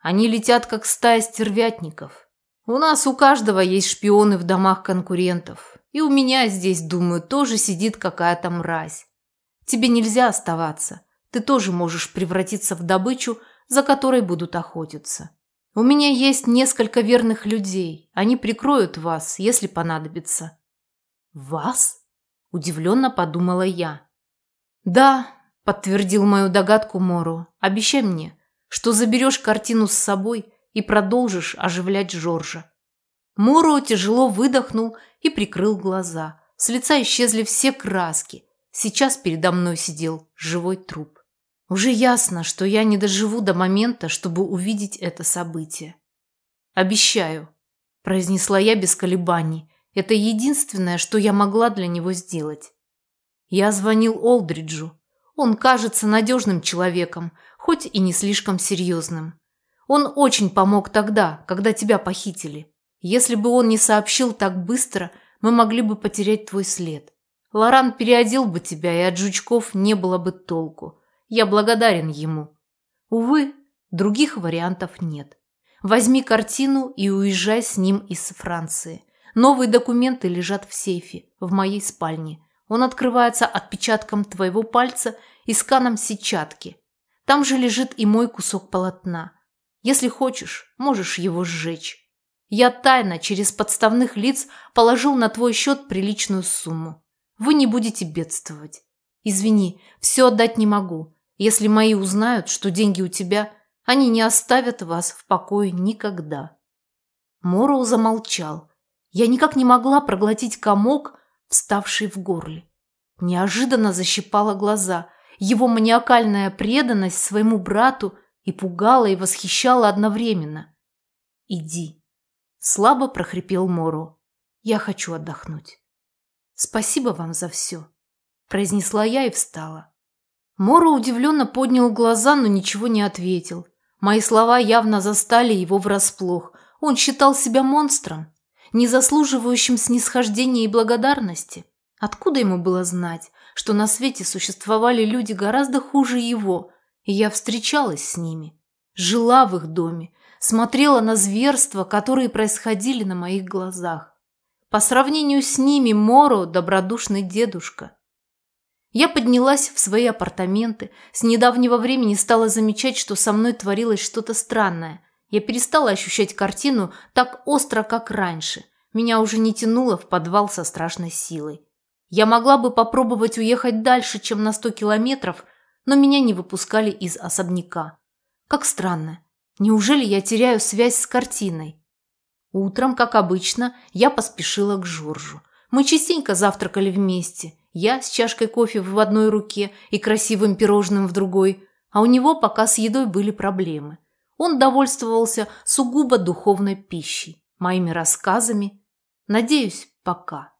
Они летят, как стая стервятников. У нас у каждого есть шпионы в домах конкурентов. И у меня здесь, думаю, тоже сидит какая-то мразь. Тебе нельзя оставаться. Ты тоже можешь превратиться в добычу, за которой будут охотиться. У меня есть несколько верных людей. Они прикроют вас, если понадобится. Вас? Удивленно подумала я. Да, подтвердил мою догадку Мору. Обещай мне, что заберешь картину с собой и продолжишь оживлять Жоржа. Мору тяжело выдохнул и прикрыл глаза. С лица исчезли все краски. Сейчас передо мной сидел живой труп. Уже ясно, что я не доживу до момента, чтобы увидеть это событие. «Обещаю», – произнесла я без колебаний. Это единственное, что я могла для него сделать. Я звонил Олдриджу. Он кажется надежным человеком, хоть и не слишком серьезным. Он очень помог тогда, когда тебя похитили. Если бы он не сообщил так быстро, мы могли бы потерять твой след. Лоран переодел бы тебя, и от жучков не было бы толку. Я благодарен ему. Увы, других вариантов нет. Возьми картину и уезжай с ним из Франции. Новые документы лежат в сейфе, в моей спальне. Он открывается отпечатком твоего пальца и сканом сетчатки. Там же лежит и мой кусок полотна. Если хочешь, можешь его сжечь. Я тайно через подставных лиц положил на твой счет приличную сумму. Вы не будете бедствовать. Извини, все отдать не могу. Если мои узнают, что деньги у тебя, они не оставят вас в покое никогда. Мороу замолчал. Я никак не могла проглотить комок, вставший в горле. Неожиданно защипала глаза. Его маниакальная преданность своему брату и пугала, и восхищала одновременно. «Иди», Слабо прохрипел Мору. «Я хочу отдохнуть». «Спасибо вам за все», – произнесла я и встала. Мору удивленно поднял глаза, но ничего не ответил. Мои слова явно застали его врасплох. Он считал себя монстром, не заслуживающим снисхождения и благодарности. Откуда ему было знать, что на свете существовали люди гораздо хуже его, и я встречалась с ними, жила в их доме, смотрела на зверства, которые происходили на моих глазах. По сравнению с ними Моро – добродушный дедушка. Я поднялась в свои апартаменты, с недавнего времени стала замечать, что со мной творилось что-то странное. Я перестала ощущать картину так остро, как раньше. Меня уже не тянуло в подвал со страшной силой. Я могла бы попробовать уехать дальше, чем на сто километров, но меня не выпускали из особняка. Как странно. Неужели я теряю связь с картиной? Утром, как обычно, я поспешила к Жоржу. Мы частенько завтракали вместе. Я с чашкой кофе в одной руке и красивым пирожным в другой, а у него пока с едой были проблемы. Он довольствовался сугубо духовной пищей, моими рассказами. Надеюсь, пока.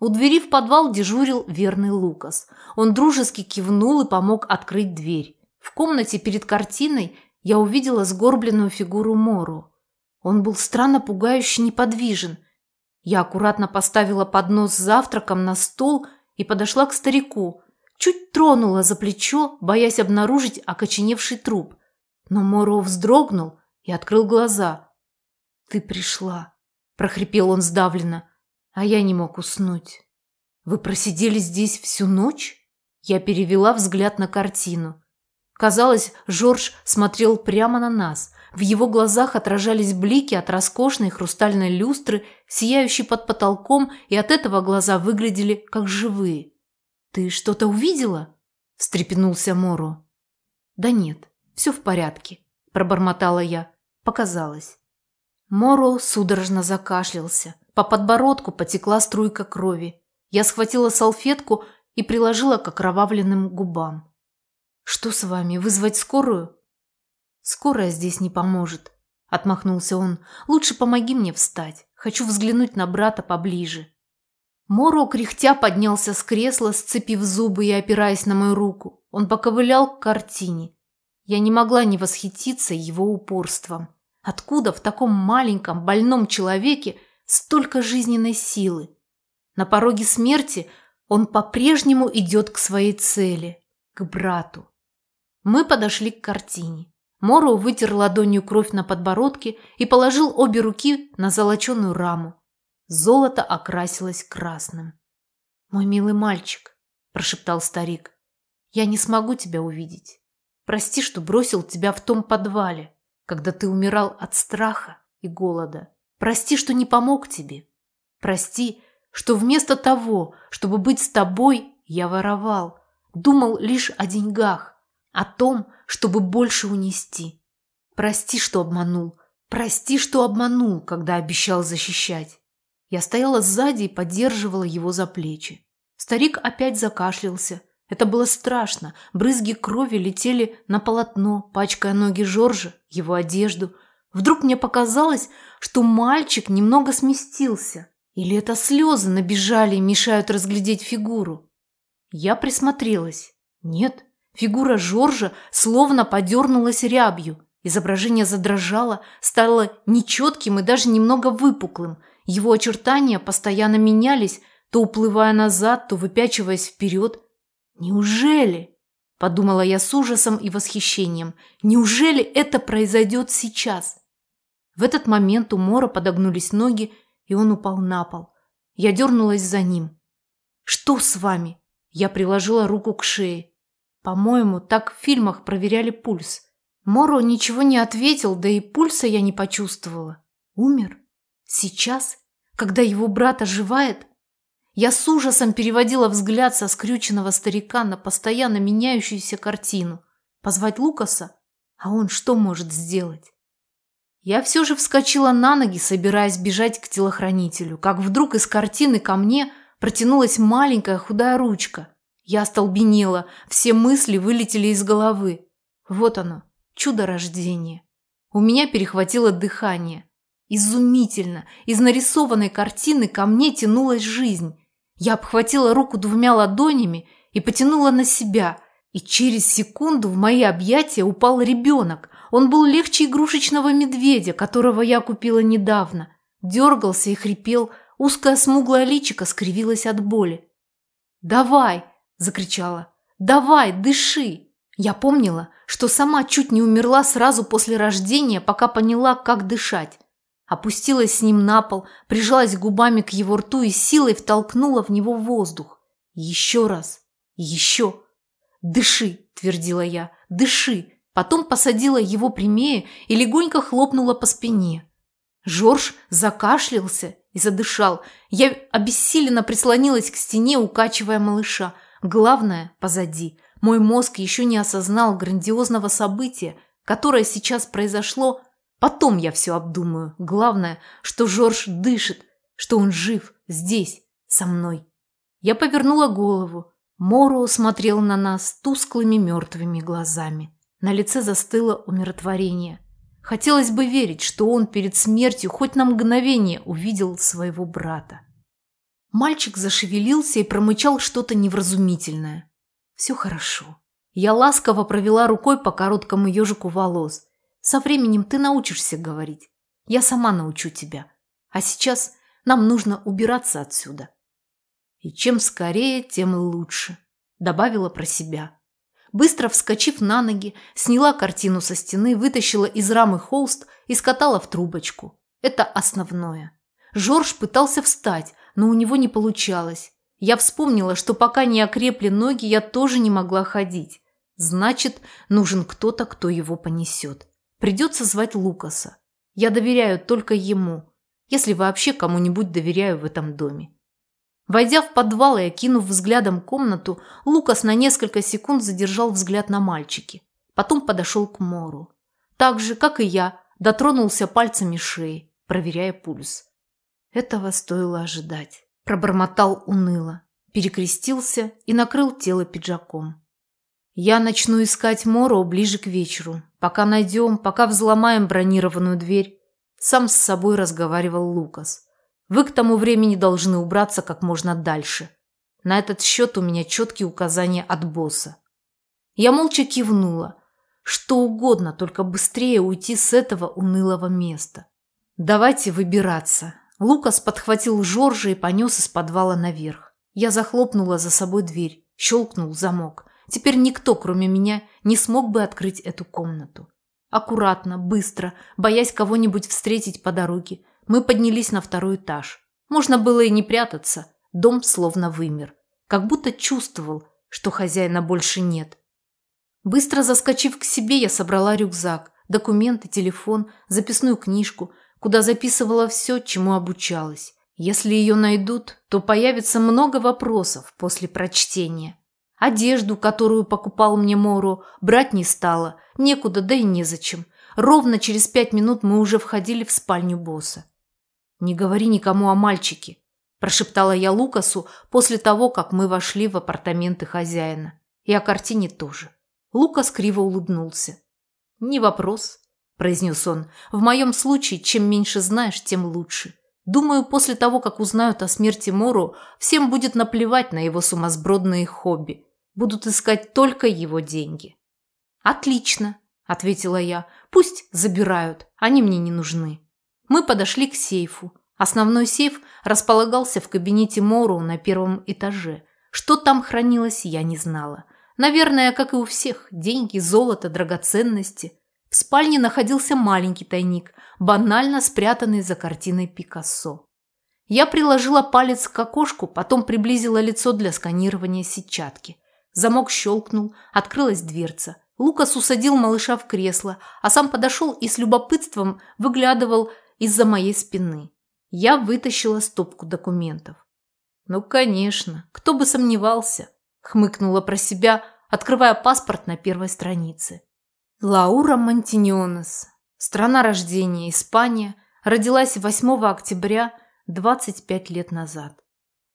У двери в подвал дежурил верный Лукас. Он дружески кивнул и помог открыть дверь. В комнате перед картиной я увидела сгорбленную фигуру Мору. Он был странно пугающе неподвижен. Я аккуратно поставила поднос с завтраком на стол и подошла к старику. Чуть тронула за плечо, боясь обнаружить окоченевший труп. Но Моро вздрогнул и открыл глаза. «Ты пришла», – прохрипел он сдавленно, а я не мог уснуть. «Вы просидели здесь всю ночь?» Я перевела взгляд на картину. Казалось, Жорж смотрел прямо на нас. В его глазах отражались блики от роскошной хрустальной люстры, сияющей под потолком, и от этого глаза выглядели как живые. «Ты что-то увидела?» – встрепенулся Мору. «Да нет, все в порядке», – пробормотала я. Показалось. Моро судорожно закашлялся. По подбородку потекла струйка крови. Я схватила салфетку и приложила к окровавленным губам. «Что с вами? Вызвать скорую?» «Скорая здесь не поможет», – отмахнулся он. «Лучше помоги мне встать. Хочу взглянуть на брата поближе». Моро кряхтя поднялся с кресла, сцепив зубы и опираясь на мою руку. Он поковылял к картине. Я не могла не восхититься его упорством. Откуда в таком маленьком, больном человеке столько жизненной силы? На пороге смерти он по-прежнему идет к своей цели, к брату. Мы подошли к картине. Моро вытер ладонью кровь на подбородке и положил обе руки на золоченую раму. Золото окрасилось красным. «Мой милый мальчик», – прошептал старик, – «я не смогу тебя увидеть. Прости, что бросил тебя в том подвале, когда ты умирал от страха и голода. Прости, что не помог тебе. Прости, что вместо того, чтобы быть с тобой, я воровал, думал лишь о деньгах, о том, чтобы больше унести. Прости, что обманул, прости, что обманул, когда обещал защищать. Я стояла сзади и поддерживала его за плечи. Старик опять закашлялся. Это было страшно. Брызги крови летели на полотно, пачкая ноги Жоржа, его одежду. Вдруг мне показалось, что мальчик немного сместился. Или это слезы набежали и мешают разглядеть фигуру? Я присмотрелась. Нет, фигура Жоржа словно подернулась рябью. Изображение задрожало, стало нечетким и даже немного выпуклым. Его очертания постоянно менялись, то уплывая назад, то выпячиваясь вперед. «Неужели?» – подумала я с ужасом и восхищением. «Неужели это произойдет сейчас?» В этот момент у Мора подогнулись ноги, и он упал на пол. Я дернулась за ним. «Что с вами?» Я приложила руку к шее. По-моему, так в фильмах проверяли пульс. Моро ничего не ответил, да и пульса я не почувствовала. Умер? Сейчас? Когда его брат оживает? Я с ужасом переводила взгляд со скрюченного старика на постоянно меняющуюся картину. Позвать Лукаса? А он что может сделать? Я все же вскочила на ноги, собираясь бежать к телохранителю, как вдруг из картины ко мне протянулась маленькая худая ручка. Я остолбенела, все мысли вылетели из головы. Вот оно, чудо рождения. У меня перехватило дыхание. Изумительно! Из нарисованной картины ко мне тянулась жизнь. Я обхватила руку двумя ладонями и потянула на себя, и через секунду в мои объятия упал ребенок, он был легче игрушечного медведя, которого я купила недавно. Дергался и хрипел, узкое смуглое личико скривилось от боли. «Давай!» – закричала. «Давай, дыши!» Я помнила, что сама чуть не умерла сразу после рождения, пока поняла, как дышать. Опустилась с ним на пол, прижалась губами к его рту и силой втолкнула в него воздух. Еще раз. Еще. «Дыши!» – твердила я. «Дыши!» Потом посадила его прямее и легонько хлопнула по спине. Жорж закашлялся и задышал. Я обессиленно прислонилась к стене, укачивая малыша. Главное – позади. Мой мозг еще не осознал грандиозного события, которое сейчас произошло. Потом я все обдумаю. Главное, что Жорж дышит, что он жив здесь, со мной. Я повернула голову. Моро смотрел на нас тусклыми мертвыми глазами. На лице застыло умиротворение. Хотелось бы верить, что он перед смертью хоть на мгновение увидел своего брата. Мальчик зашевелился и промычал что-то невразумительное. «Все хорошо». Я ласково провела рукой по короткому ежику волос. «Со временем ты научишься говорить. Я сама научу тебя. А сейчас нам нужно убираться отсюда». «И чем скорее, тем лучше», – добавила про себя. Быстро вскочив на ноги, сняла картину со стены, вытащила из рамы холст и скатала в трубочку. Это основное. Жорж пытался встать, но у него не получалось. Я вспомнила, что пока не окрепли ноги, я тоже не могла ходить. Значит, нужен кто-то, кто его понесет. Придется звать Лукаса. Я доверяю только ему, если вообще кому-нибудь доверяю в этом доме. Войдя в подвал и окинув взглядом комнату, Лукас на несколько секунд задержал взгляд на мальчике. Потом подошел к Мору. Так же, как и я, дотронулся пальцами шеи, проверяя пульс. Этого стоило ожидать. Пробормотал уныло, перекрестился и накрыл тело пиджаком. Я начну искать Моро ближе к вечеру. Пока найдем, пока взломаем бронированную дверь. Сам с собой разговаривал Лукас. Вы к тому времени должны убраться как можно дальше. На этот счет у меня четкие указания от босса. Я молча кивнула. Что угодно, только быстрее уйти с этого унылого места. Давайте выбираться. Лукас подхватил Жоржа и понес из подвала наверх. Я захлопнула за собой дверь, щелкнул замок. Теперь никто, кроме меня, не смог бы открыть эту комнату. Аккуратно, быстро, боясь кого-нибудь встретить по дороге, мы поднялись на второй этаж. Можно было и не прятаться. Дом словно вымер. Как будто чувствовал, что хозяина больше нет. Быстро заскочив к себе, я собрала рюкзак, документы, телефон, записную книжку, куда записывала все, чему обучалась. Если ее найдут, то появится много вопросов после прочтения. Одежду, которую покупал мне Мору, брать не стала, некуда, да и незачем. Ровно через пять минут мы уже входили в спальню босса. «Не говори никому о мальчике», – прошептала я Лукасу после того, как мы вошли в апартаменты хозяина. И о картине тоже. Лукас криво улыбнулся. «Не вопрос», – произнес он. «В моем случае, чем меньше знаешь, тем лучше. Думаю, после того, как узнают о смерти Мору, всем будет наплевать на его сумасбродные хобби. Будут искать только его деньги». «Отлично», – ответила я. «Пусть забирают, они мне не нужны». Мы подошли к сейфу. Основной сейф располагался в кабинете Мору на первом этаже. Что там хранилось, я не знала. Наверное, как и у всех, деньги, золото, драгоценности. В спальне находился маленький тайник, банально спрятанный за картиной Пикассо. Я приложила палец к окошку, потом приблизила лицо для сканирования сетчатки. Замок щелкнул, открылась дверца. Лукас усадил малыша в кресло, а сам подошел и с любопытством выглядывал из-за моей спины. Я вытащила стопку документов. Ну, конечно, кто бы сомневался хмыкнула про себя, открывая паспорт на первой странице. Лаура Монтиньонес. Страна рождения Испания. Родилась 8 октября 25 лет назад.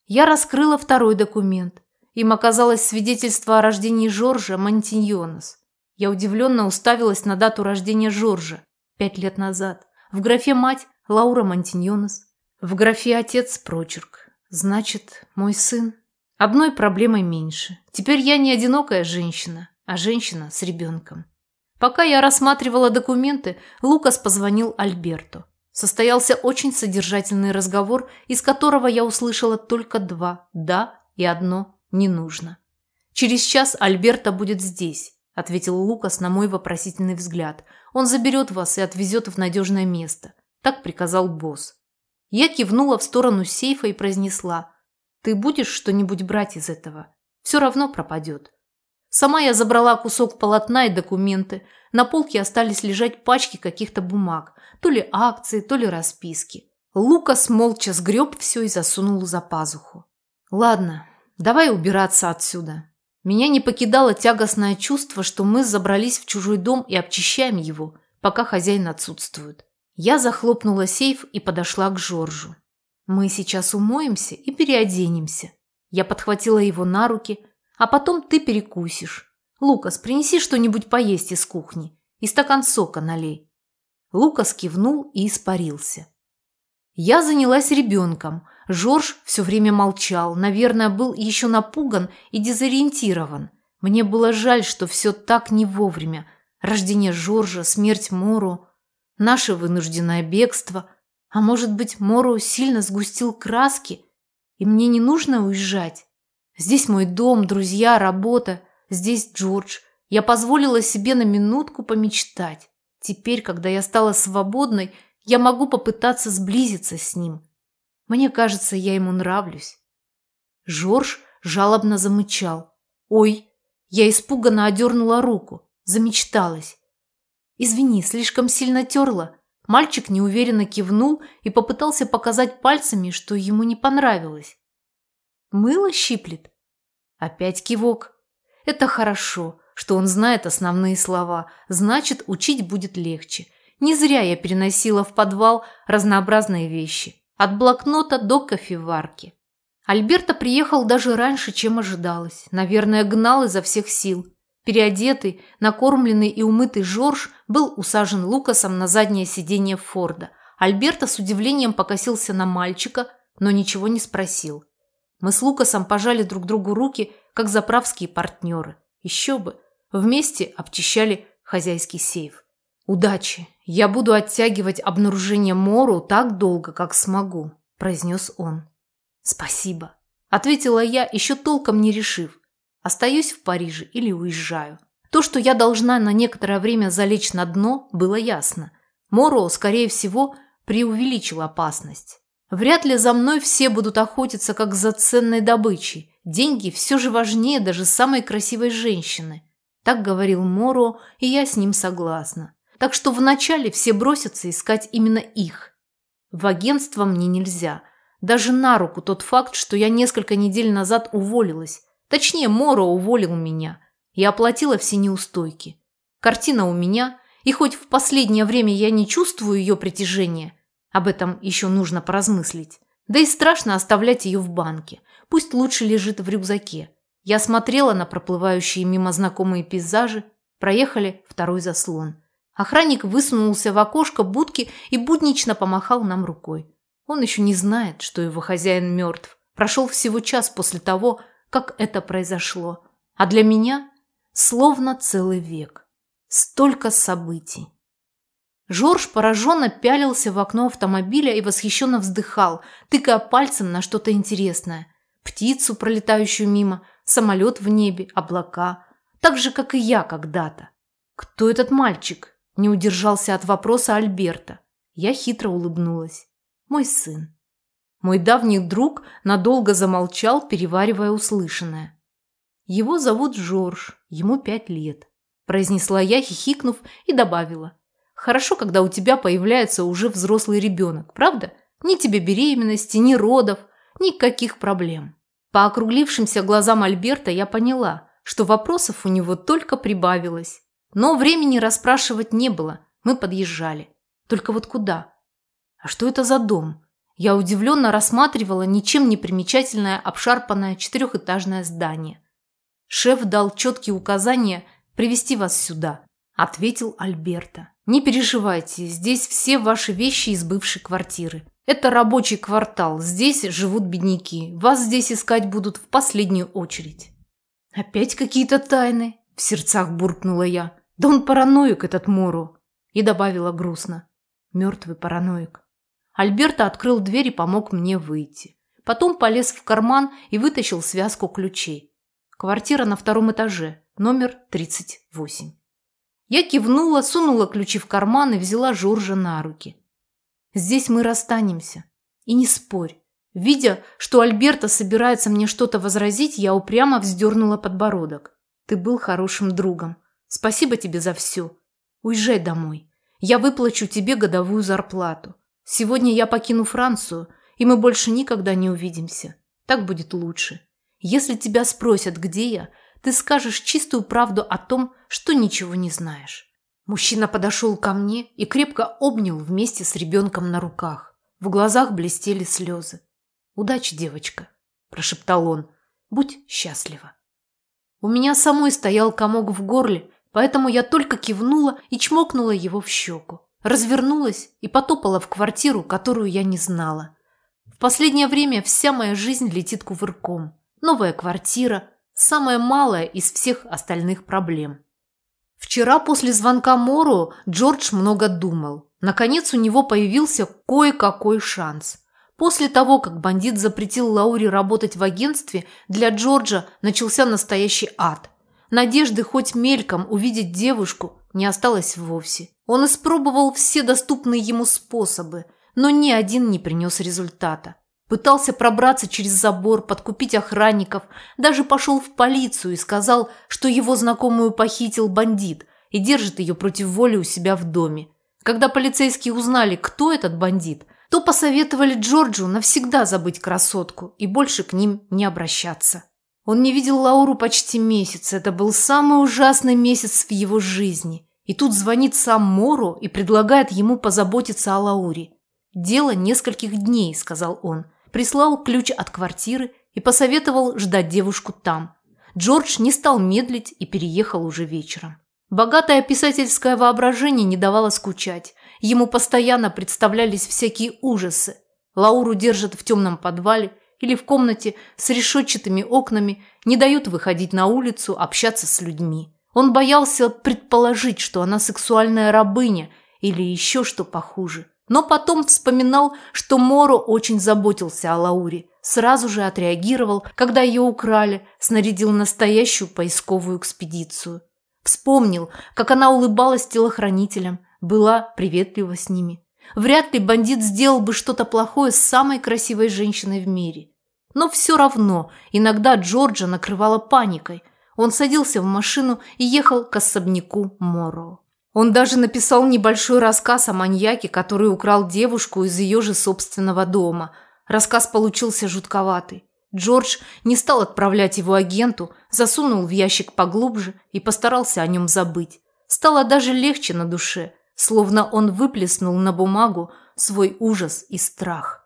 Я раскрыла второй документ. Им оказалось свидетельство о рождении Жоржа Монтиньонес. Я удивленно уставилась на дату рождения Жоржа пять лет назад. В графе «Мать» Лаура Монтиньонес. В графе «Отец» прочерк. Значит, мой сын Одной проблемой меньше. Теперь я не одинокая женщина, а женщина с ребенком. Пока я рассматривала документы, Лукас позвонил Альберту. Состоялся очень содержательный разговор, из которого я услышала только два «да» и одно «не нужно». «Через час Альберта будет здесь», – ответил Лукас на мой вопросительный взгляд. «Он заберет вас и отвезет в надежное место», – так приказал босс. Я кивнула в сторону сейфа и произнесла ты будешь что-нибудь брать из этого? Все равно пропадет. Сама я забрала кусок полотна и документы. На полке остались лежать пачки каких-то бумаг. То ли акции, то ли расписки. Лукас молча сгреб все и засунул за пазуху. «Ладно, давай убираться отсюда». Меня не покидало тягостное чувство, что мы забрались в чужой дом и обчищаем его, пока хозяин отсутствует. Я захлопнула сейф и подошла к Жоржу. Мы сейчас умоемся и переоденемся. Я подхватила его на руки, а потом ты перекусишь. Лукас, принеси что-нибудь поесть из кухни и стакан сока налей. Лукас кивнул и испарился. Я занялась ребенком. Жорж все время молчал, наверное, был еще напуган и дезориентирован. Мне было жаль, что все так не вовремя. Рождение Жоржа, смерть Мору, наше вынужденное бегство – а может быть, Мору сильно сгустил краски, и мне не нужно уезжать? Здесь мой дом, друзья, работа, здесь Джордж. Я позволила себе на минутку помечтать. Теперь, когда я стала свободной, я могу попытаться сблизиться с ним. Мне кажется, я ему нравлюсь. Жорж жалобно замычал. «Ой!» Я испуганно одернула руку. Замечталась. «Извини, слишком сильно терла?» Мальчик неуверенно кивнул и попытался показать пальцами, что ему не понравилось. «Мыло щиплет?» Опять кивок. «Это хорошо, что он знает основные слова, значит, учить будет легче. Не зря я переносила в подвал разнообразные вещи, от блокнота до кофеварки. Альберта приехал даже раньше, чем ожидалось. Наверное, гнал изо всех сил. Переодетый, накормленный и умытый Жорж был усажен Лукасом на заднее сиденье Форда. Альберта с удивлением покосился на мальчика, но ничего не спросил. Мы с Лукасом пожали друг другу руки, как заправские партнеры. Еще бы. Вместе обчищали хозяйский сейф. «Удачи! Я буду оттягивать обнаружение Мору так долго, как смогу», – произнес он. «Спасибо», – ответила я, еще толком не решив, Остаюсь в Париже или уезжаю. То, что я должна на некоторое время залечь на дно, было ясно. Моро, скорее всего, преувеличил опасность. Вряд ли за мной все будут охотиться, как за ценной добычей. Деньги все же важнее даже самой красивой женщины. Так говорил Моро, и я с ним согласна. Так что вначале все бросятся искать именно их. В агентство мне нельзя. Даже на руку тот факт, что я несколько недель назад уволилась. Точнее, Моро уволил меня. Я оплатила все неустойки. Картина у меня, и хоть в последнее время я не чувствую ее притяжения, об этом еще нужно поразмыслить. Да и страшно оставлять ее в банке. Пусть лучше лежит в рюкзаке. Я смотрела на проплывающие мимо знакомые пейзажи, проехали второй заслон. Охранник высунулся в окошко будки и буднично помахал нам рукой. Он еще не знает, что его хозяин мертв. Прошел всего час после того, как это произошло. А для меня словно целый век. Столько событий. Жорж пораженно пялился в окно автомобиля и восхищенно вздыхал, тыкая пальцем на что-то интересное. Птицу, пролетающую мимо, самолет в небе, облака. Так же, как и я когда-то. Кто этот мальчик? Не удержался от вопроса Альберта. Я хитро улыбнулась. Мой сын. Мой давний друг надолго замолчал, переваривая услышанное. Его зовут Жорж, ему пять лет. Произнесла я, хихикнув, и добавила. Хорошо, когда у тебя появляется уже взрослый ребенок, правда? Ни тебе беременности, ни родов, никаких проблем. По округлившимся глазам Альберта я поняла, что вопросов у него только прибавилось. Но времени расспрашивать не было, мы подъезжали. Только вот куда? А что это за дом? Я удивленно рассматривала ничем не примечательное обшарпанное четырехэтажное здание. Шеф дал четкие указания привести вас сюда, ответил Альберта. Не переживайте, здесь все ваши вещи из бывшей квартиры. Это рабочий квартал, здесь живут бедняки. Вас здесь искать будут в последнюю очередь. Опять какие-то тайны, в сердцах буркнула я. Да он параноик, этот Мору. И добавила грустно. Мертвый параноик. Альберто открыл дверь и помог мне выйти. Потом полез в карман и вытащил связку ключей. Квартира на втором этаже, номер 38. Я кивнула, сунула ключи в карман и взяла Жоржа на руки. «Здесь мы расстанемся. И не спорь». Видя, что Альберто собирается мне что-то возразить, я упрямо вздернула подбородок. «Ты был хорошим другом. Спасибо тебе за все. Уезжай домой. Я выплачу тебе годовую зарплату. Сегодня я покину Францию, и мы больше никогда не увидимся. Так будет лучше. Если тебя спросят, где я, ты скажешь чистую правду о том, что ничего не знаешь. Мужчина подошел ко мне и крепко обнял вместе с ребенком на руках. В глазах блестели слезы. «Удачи, девочка», – прошептал он. «Будь счастлива». У меня самой стоял комок в горле, Поэтому я только кивнула и чмокнула его в щеку. Развернулась и потопала в квартиру, которую я не знала. В последнее время вся моя жизнь летит кувырком. Новая квартира – самая малая из всех остальных проблем. Вчера после звонка Мору Джордж много думал. Наконец у него появился кое-какой шанс. После того, как бандит запретил Лауре работать в агентстве, для Джорджа начался настоящий ад. Надежды хоть мельком увидеть девушку не осталось вовсе. Он испробовал все доступные ему способы, но ни один не принес результата. Пытался пробраться через забор, подкупить охранников, даже пошел в полицию и сказал, что его знакомую похитил бандит и держит ее против воли у себя в доме. Когда полицейские узнали, кто этот бандит, то посоветовали Джорджу навсегда забыть красотку и больше к ним не обращаться. Он не видел Лауру почти месяц. Это был самый ужасный месяц в его жизни. И тут звонит сам Моро и предлагает ему позаботиться о Лауре. «Дело нескольких дней», – сказал он. Прислал ключ от квартиры и посоветовал ждать девушку там. Джордж не стал медлить и переехал уже вечером. Богатое писательское воображение не давало скучать. Ему постоянно представлялись всякие ужасы. Лауру держат в темном подвале – или в комнате с решетчатыми окнами не дают выходить на улицу, общаться с людьми. Он боялся предположить, что она сексуальная рабыня или еще что похуже. Но потом вспоминал, что Моро очень заботился о Лауре, сразу же отреагировал, когда ее украли, снарядил настоящую поисковую экспедицию. Вспомнил, как она улыбалась телохранителям, была приветлива с ними. Вряд ли бандит сделал бы что-то плохое с самой красивой женщиной в мире. Но все равно иногда Джорджа накрывала паникой. Он садился в машину и ехал к особняку Моро. Он даже написал небольшой рассказ о маньяке, который украл девушку из ее же собственного дома. Рассказ получился жутковатый. Джордж не стал отправлять его агенту, засунул в ящик поглубже и постарался о нем забыть. Стало даже легче на душе, словно он выплеснул на бумагу свой ужас и страх.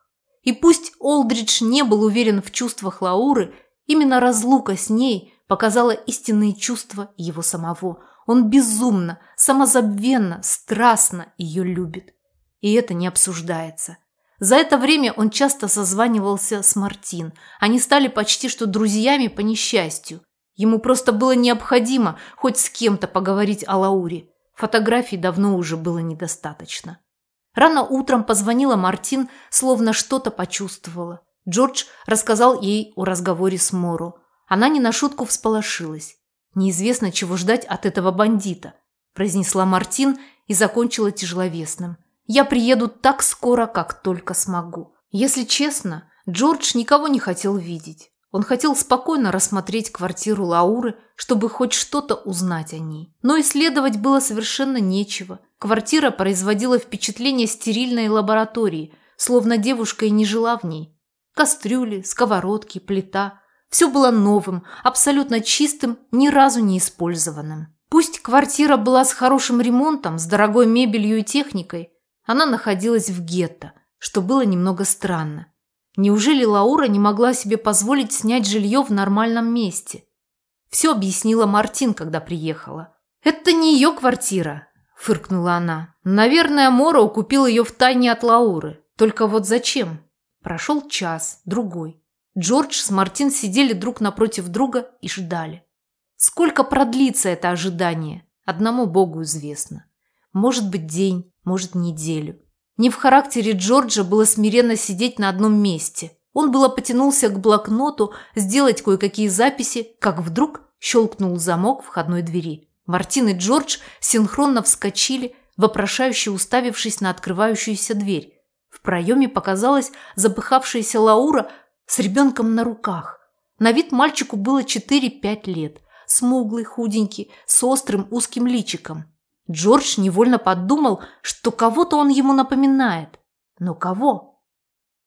И пусть Олдридж не был уверен в чувствах Лауры, именно разлука с ней показала истинные чувства его самого. Он безумно, самозабвенно, страстно ее любит. И это не обсуждается. За это время он часто созванивался с Мартин. Они стали почти что друзьями по несчастью. Ему просто было необходимо хоть с кем-то поговорить о Лауре. Фотографий давно уже было недостаточно. Рано утром позвонила Мартин, словно что-то почувствовала. Джордж рассказал ей о разговоре с Моро. Она не на шутку всполошилась. «Неизвестно, чего ждать от этого бандита», – произнесла Мартин и закончила тяжеловесным – я приеду так скоро, как только смогу. Если честно, Джордж никого не хотел видеть. Он хотел спокойно рассмотреть квартиру Лауры, чтобы хоть что-то узнать о ней. Но исследовать было совершенно нечего. Квартира производила впечатление стерильной лаборатории, словно девушка и не жила в ней. Кастрюли, сковородки, плита – все было новым, абсолютно чистым, ни разу не использованным. Пусть квартира была с хорошим ремонтом, с дорогой мебелью и техникой – она находилась в гетто, что было немного странно. Неужели Лаура не могла себе позволить снять жилье в нормальном месте? Все объяснила Мартин, когда приехала. «Это не ее квартира», – фыркнула она. «Наверное, Моро купил ее в тайне от Лауры. Только вот зачем?» Прошел час, другой. Джордж с Мартин сидели друг напротив друга и ждали. Сколько продлится это ожидание, одному Богу известно. Может быть, день, может, неделю. Не в характере Джорджа было смиренно сидеть на одном месте. Он было потянулся к блокноту, сделать кое-какие записи, как вдруг щелкнул замок входной двери. Мартин и Джордж синхронно вскочили, вопрошающе уставившись на открывающуюся дверь. В проеме показалась запыхавшаяся Лаура с ребенком на руках. На вид мальчику было 4-5 лет. Смуглый, худенький, с острым узким личиком. Джордж невольно подумал, что кого-то он ему напоминает. Но кого?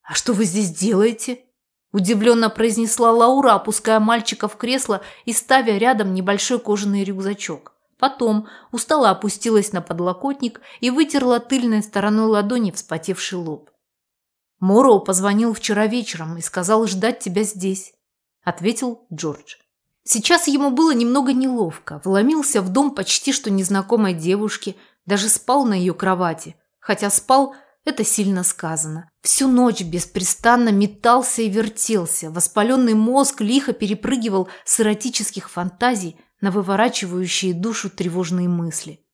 «А что вы здесь делаете?» Удивленно произнесла Лаура, опуская мальчика в кресло и ставя рядом небольшой кожаный рюкзачок. Потом устало опустилась на подлокотник и вытерла тыльной стороной ладони вспотевший лоб. «Мороу позвонил вчера вечером и сказал ждать тебя здесь», – ответил Джордж. Сейчас ему было немного неловко. Вломился в дом почти что незнакомой девушки, даже спал на ее кровати. Хотя спал – это сильно сказано. Всю ночь беспрестанно метался и вертелся. Воспаленный мозг лихо перепрыгивал с эротических фантазий на выворачивающие душу тревожные мысли.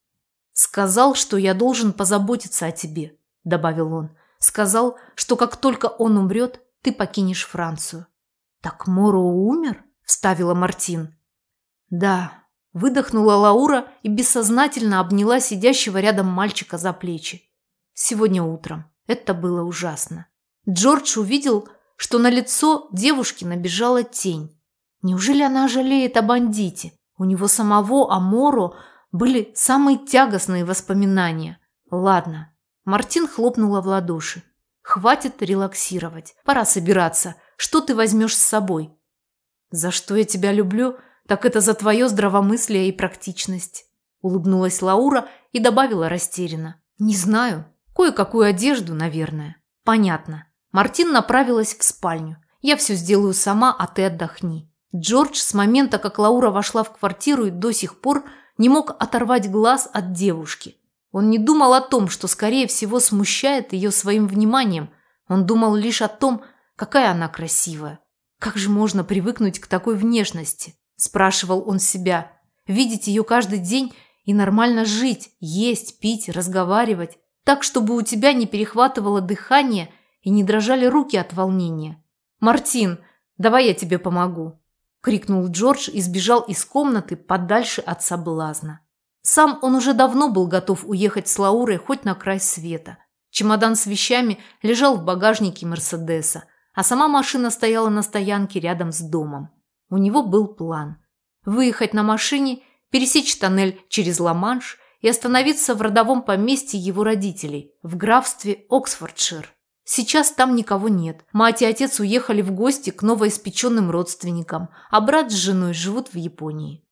«Сказал, что я должен позаботиться о тебе», – добавил он. «Сказал, что как только он умрет, ты покинешь Францию». «Так Моро умер?» Вставила Мартин. Да, выдохнула Лаура и бессознательно обняла сидящего рядом мальчика за плечи. Сегодня утром. Это было ужасно. Джордж увидел, что на лицо девушки набежала тень. Неужели она жалеет о бандите? У него самого, о Моро, были самые тягостные воспоминания. Ладно. Мартин хлопнула в ладоши. Хватит релаксировать. Пора собираться. Что ты возьмешь с собой? «За что я тебя люблю, так это за твое здравомыслие и практичность», улыбнулась Лаура и добавила растерянно. «Не знаю. Кое-какую одежду, наверное». «Понятно». Мартин направилась в спальню. «Я все сделаю сама, а ты отдохни». Джордж с момента, как Лаура вошла в квартиру и до сих пор не мог оторвать глаз от девушки. Он не думал о том, что, скорее всего, смущает ее своим вниманием. Он думал лишь о том, какая она красивая. Как же можно привыкнуть к такой внешности? Спрашивал он себя. Видеть ее каждый день и нормально жить, есть, пить, разговаривать. Так, чтобы у тебя не перехватывало дыхание и не дрожали руки от волнения. «Мартин, давай я тебе помогу». крикнул Джордж и сбежал из комнаты подальше от соблазна. Сам он уже давно был готов уехать с Лаурой хоть на край света. Чемодан с вещами лежал в багажнике Мерседеса, а сама машина стояла на стоянке рядом с домом. У него был план – выехать на машине, пересечь тоннель через Ла-Манш и остановиться в родовом поместье его родителей в графстве Оксфордшир. Сейчас там никого нет. Мать и отец уехали в гости к новоиспеченным родственникам, а брат с женой живут в Японии.